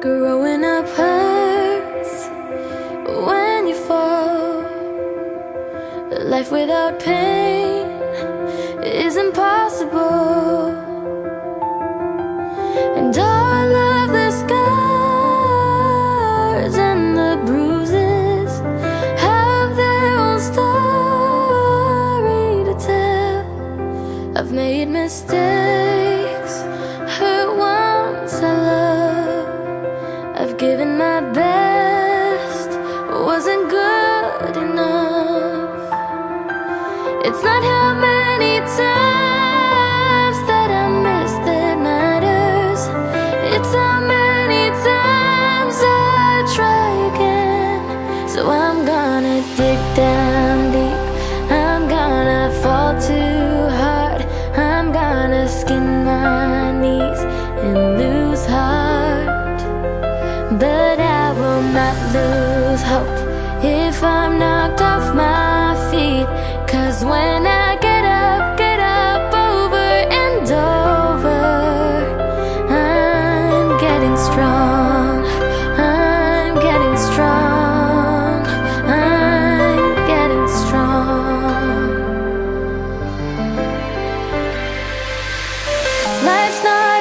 Growing up hurts when you fall. Life without pain is impossible. And all of the scars and the bruises have their own story to tell. I've made mistakes, hurt ones I love. I've given my best, wasn't good enough. It's not how many times that I miss that matters. It's how many times I try again. So I'm gonna dig down deep. I'm gonna fall too hard. I'm gonna skin But I will not lose hope if I'm knocked off my feet. Cause when I get up, get up over and over, I'm getting strong. I'm getting strong. I'm getting strong. Life's not